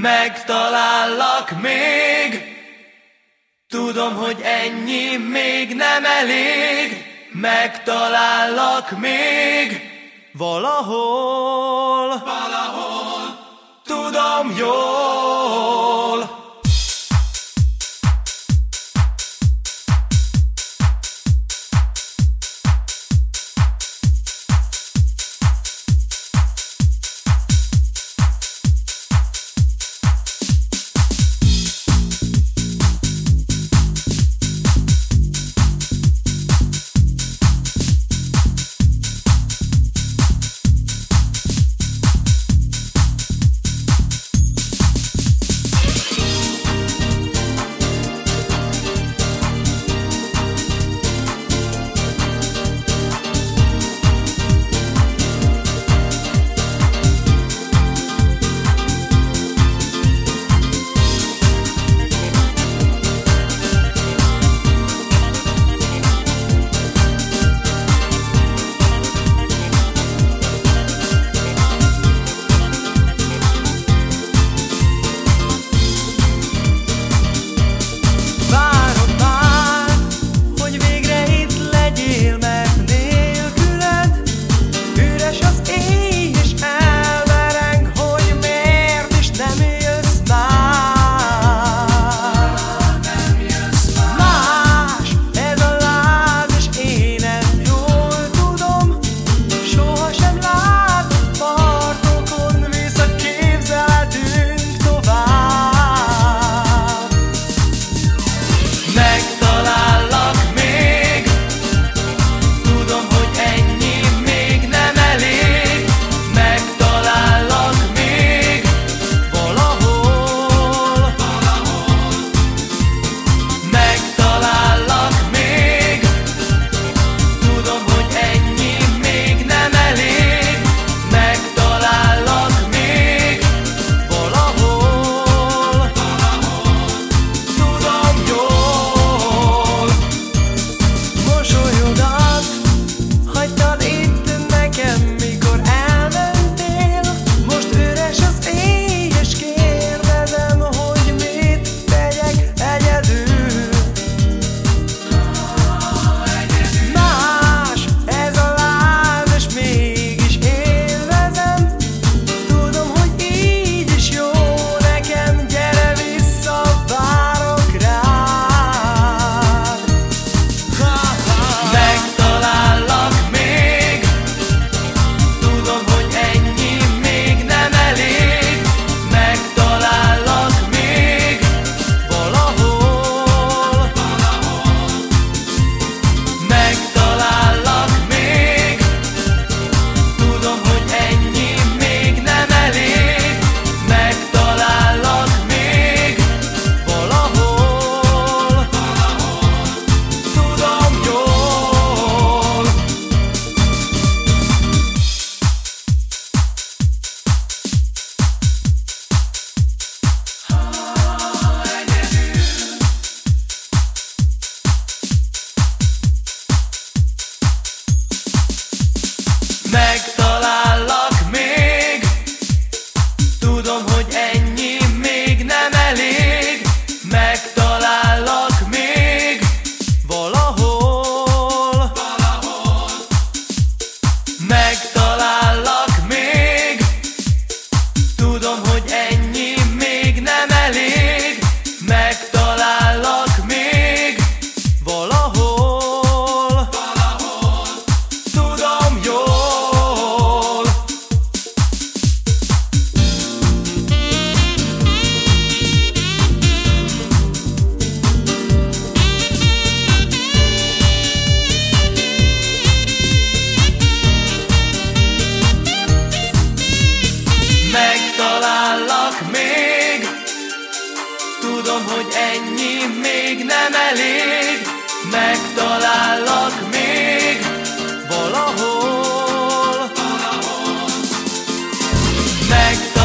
Megtalállak még. Tudom, hogy ennyi még nem elég. Megtalállak még. Valahol. Valahol. Tudom jól. Tudom, hogy ennyi még nem elég. Megtalállak még valahol. Valahol. Megtalállak